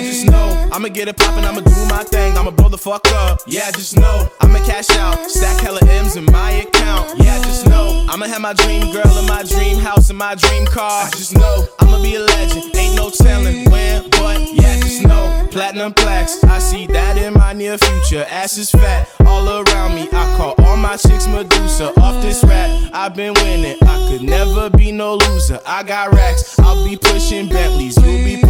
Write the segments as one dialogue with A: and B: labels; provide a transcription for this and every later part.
A: know I'ma get it poppin', I'ma do my thing, I'ma blow the fuck up. Yeah, just know I'ma cash out, stack hella M's in my account. Yeah, just know I'ma have my dream girl in my dream house in my dream car. I Just know I'ma be a legend, ain't no telling when, but yeah, just know platinum plaques. I see that in my near future. Ass is fat all around me. I call all my chicks Medusa. Off this rap, I've been winning. I could never be no loser. I got racks, I'll be pushing Bentleys. You'll be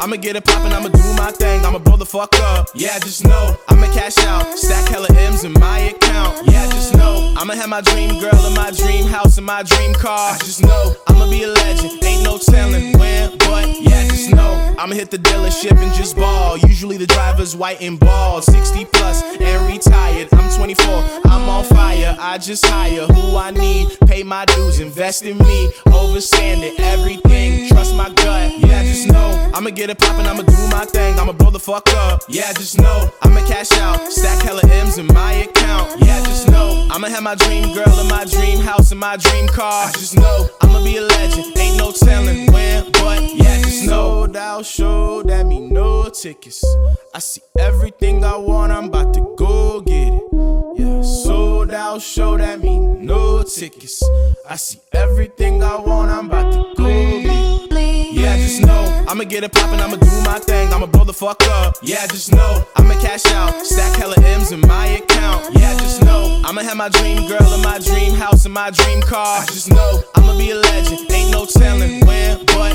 A: I'ma get it poppin', I'ma do my thing, I'ma blow the fuck up. Yeah, just know I'ma cash out, stack hella M's in my account. Yeah, just know I'ma have my dream girl in my dream house in my dream car. I Just know I'ma be a legend, ain't no telling when, but yeah, just know I'ma hit the dealership and just ball. Usually the driver's white and bald, 60 plus and retired. I'm 24, I'm on fire. I just hire who I need, pay my dues, invest in me, overstand it, everything. Trust my gut, yeah, just know I'ma get it poppin', I'ma do my thing, I'ma blow the fuck up. Yeah, just know I'ma cash out, stack hella M's in my account. Yeah, just know I'ma have my dream girl in my dream house in my dream car. I Just know I'ma be a legend, ain't no telling when, but yeah, just know. Sold out show that me no tickets. I see everything I want, I'm about to go get it. Yeah, sold out show that me no tickets. I see everything I want, I'm about to I'ma get it poppin', I'ma do my thing, I'ma blow the fuck up. Yeah, just know I'ma cash out, stack hella M's in my account. Yeah, just know I'ma have my dream girl in my dream house in my dream car. I Just know I'ma be a legend, ain't no telling when, but.